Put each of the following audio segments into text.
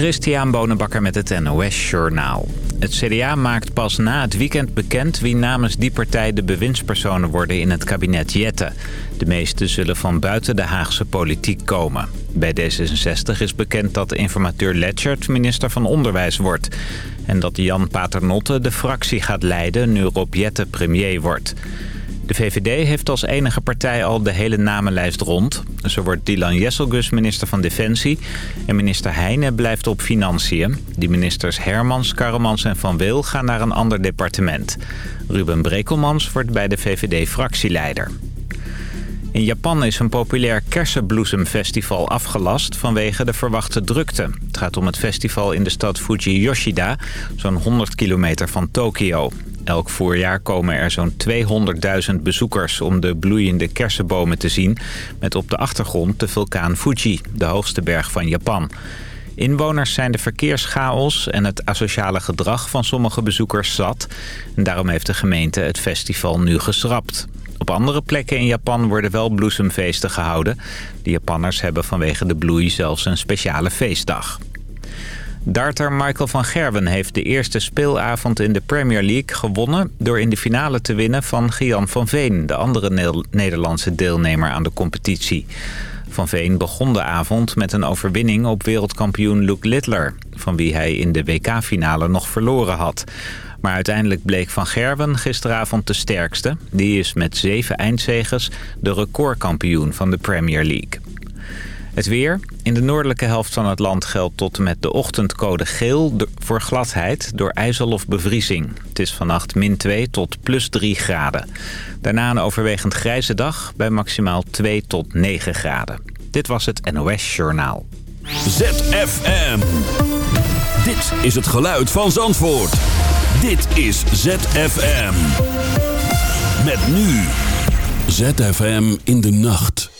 Christian Bonenbakker met het NOS Journaal. Het CDA maakt pas na het weekend bekend wie namens die partij de bewindspersonen worden in het kabinet Jette. De meeste zullen van buiten de Haagse politiek komen. Bij D66 is bekend dat informateur Letchert minister van Onderwijs wordt. En dat Jan Paternotte de fractie gaat leiden nu Rob Jette premier wordt. De VVD heeft als enige partij al de hele namenlijst rond. Zo wordt Dylan Jesselgus minister van Defensie en minister Heijnen blijft op Financiën. Die ministers Hermans, Karremans en Van Wil gaan naar een ander departement. Ruben Brekelmans wordt bij de VVD fractieleider. In Japan is een populair kersenbloesemfestival afgelast vanwege de verwachte drukte. Het gaat om het festival in de stad Fuji-Yoshida, zo'n 100 kilometer van Tokio. Elk voorjaar komen er zo'n 200.000 bezoekers om de bloeiende kersenbomen te zien... met op de achtergrond de vulkaan Fuji, de hoogste berg van Japan. Inwoners zijn de verkeerschaos en het asociale gedrag van sommige bezoekers zat. En daarom heeft de gemeente het festival nu geschrapt. Op andere plekken in Japan worden wel bloesemfeesten gehouden. De Japanners hebben vanwege de bloei zelfs een speciale feestdag. Darter Michael van Gerwen heeft de eerste speelavond in de Premier League gewonnen... door in de finale te winnen van Gian van Veen, de andere Nederlandse deelnemer aan de competitie. Van Veen begon de avond met een overwinning op wereldkampioen Luke Littler... van wie hij in de WK-finale nog verloren had. Maar uiteindelijk bleek Van Gerwen gisteravond de sterkste. Die is met zeven eindzegers de recordkampioen van de Premier League. Het weer. In de noordelijke helft van het land geldt tot en met de ochtendcode geel voor gladheid door ijzel of bevriezing. Het is vannacht min 2 tot plus 3 graden. Daarna een overwegend grijze dag bij maximaal 2 tot 9 graden. Dit was het NOS Journaal. ZFM. Dit is het geluid van Zandvoort. Dit is ZFM. Met nu. ZFM in de nacht.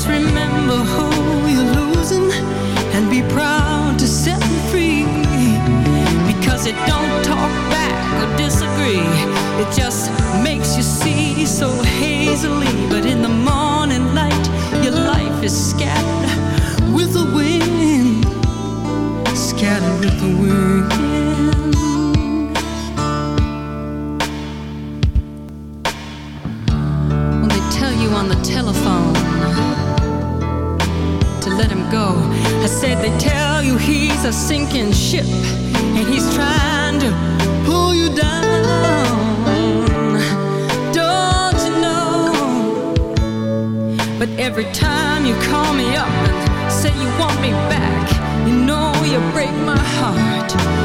just remember It's a sinking ship, and he's trying to pull you down. Don't you know? But every time you call me up and say you want me back, you know you break my heart.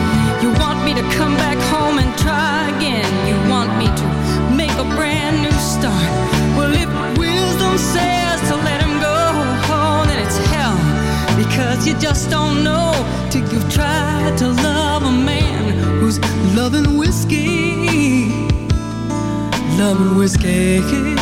escape.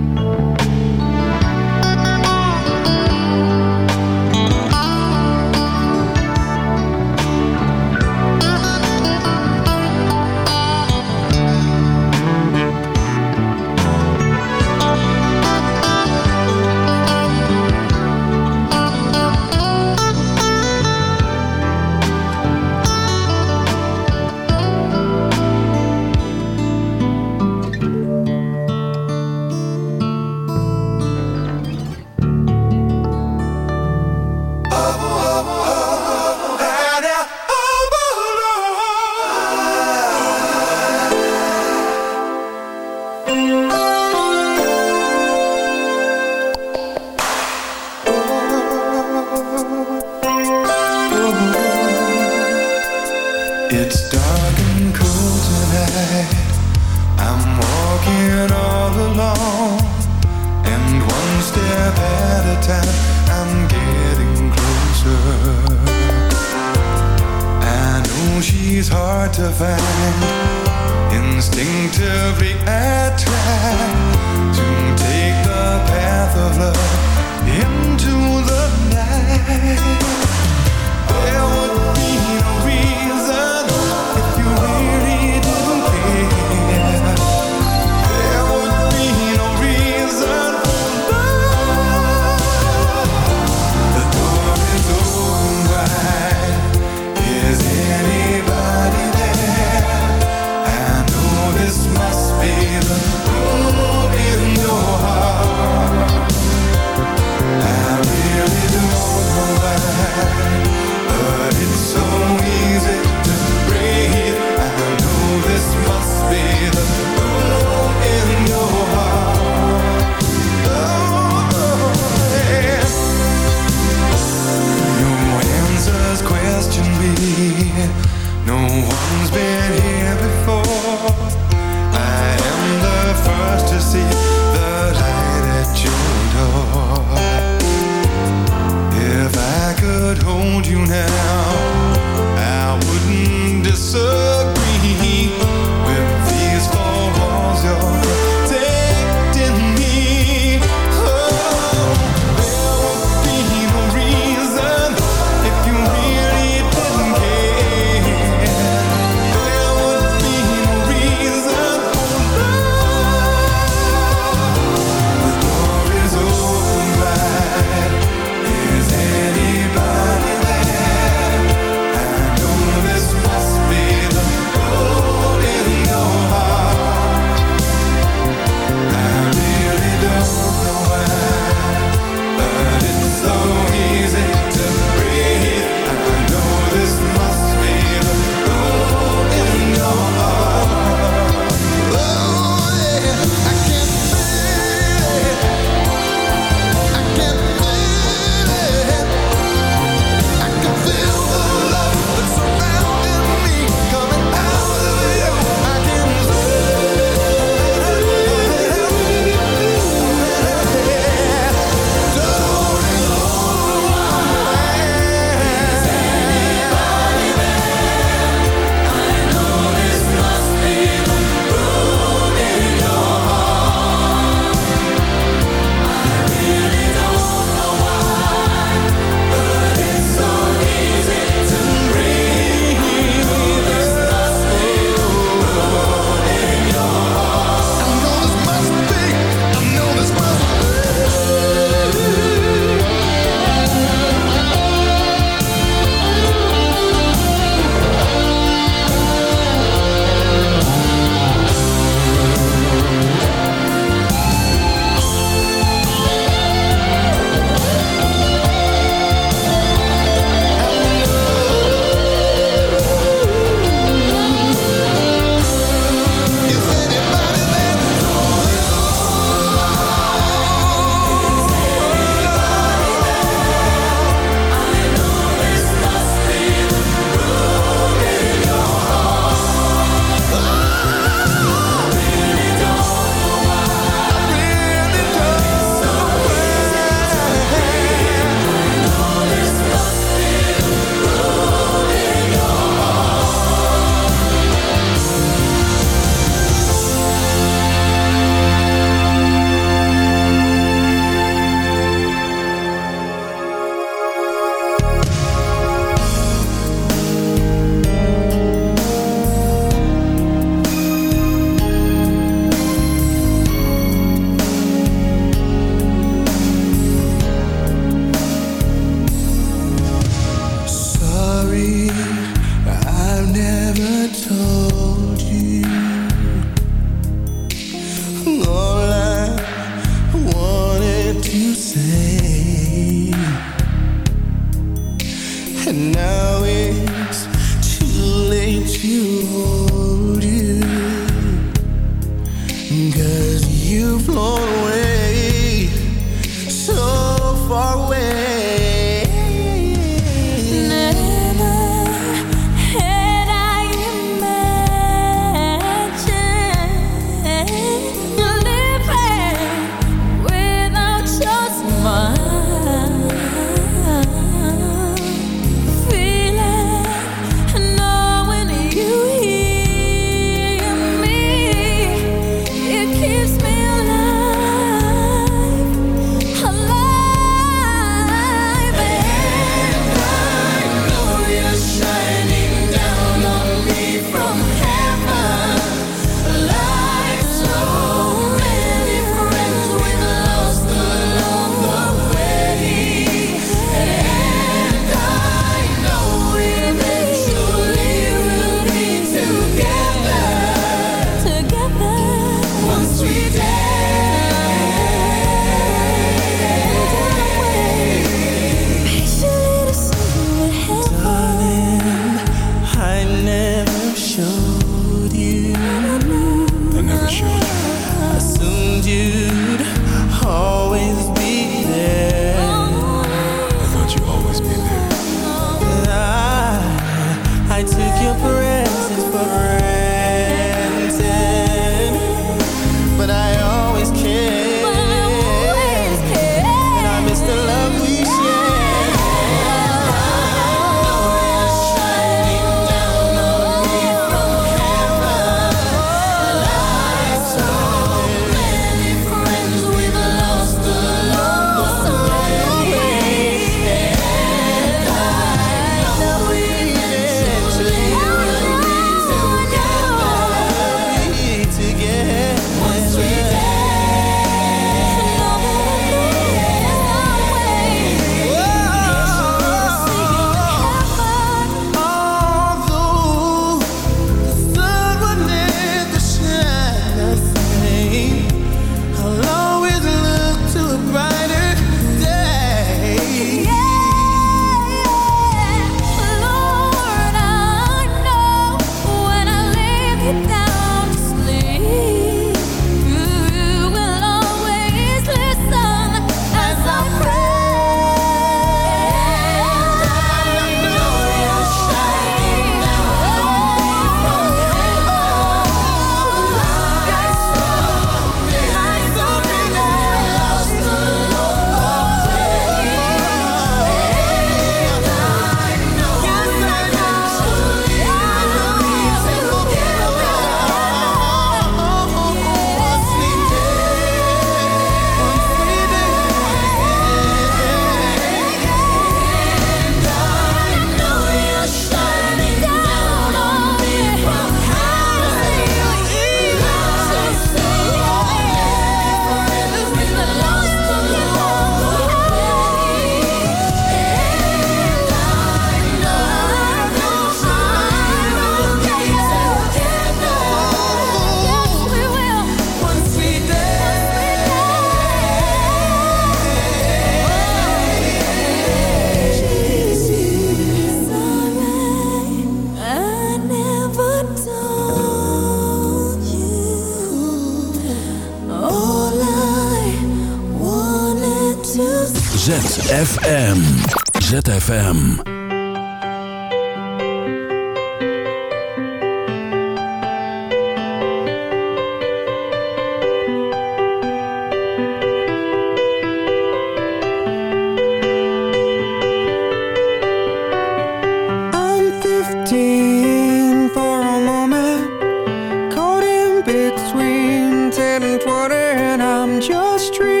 just dream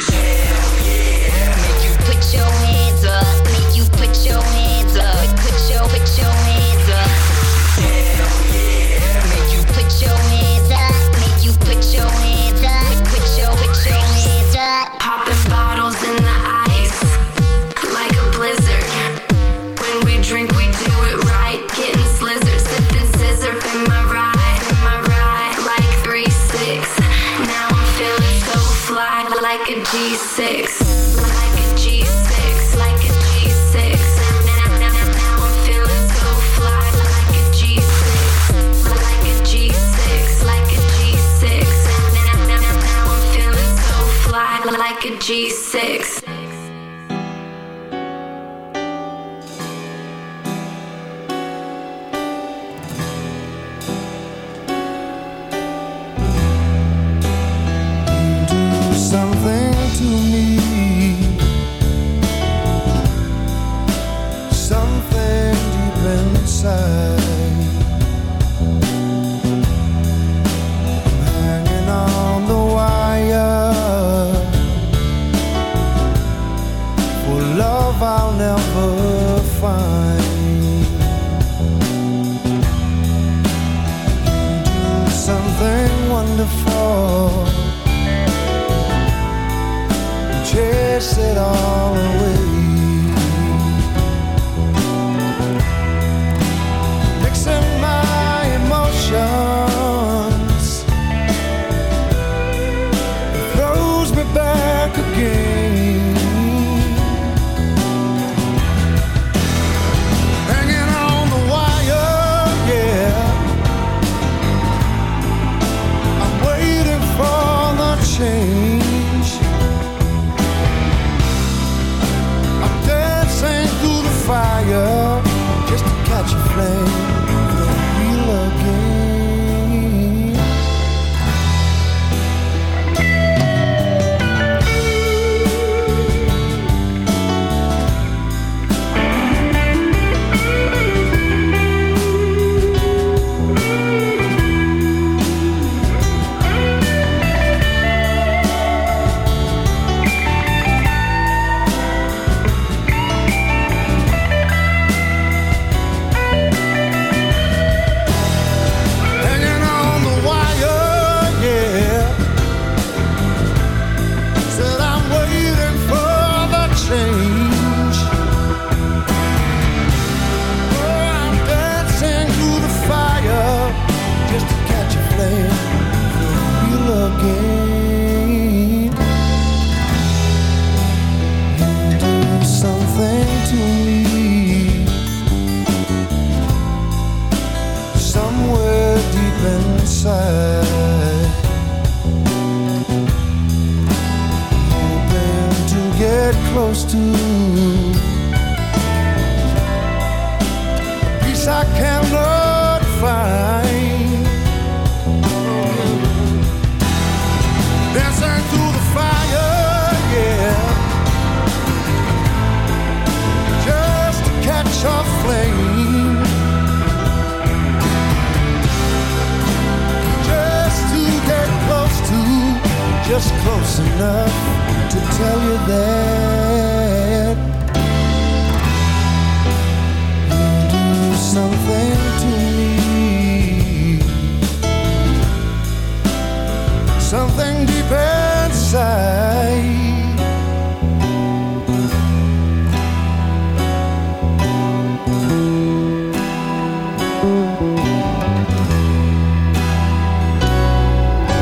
G6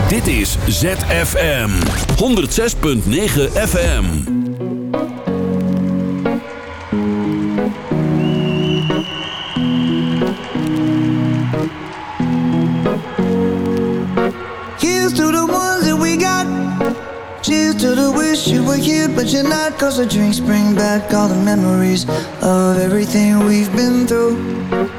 ZFM 106.9 FM. Here's to the ones that we got. Cheers to the wish you were here, but you're not. Cause the drinks bring back all the memories of everything we've been through.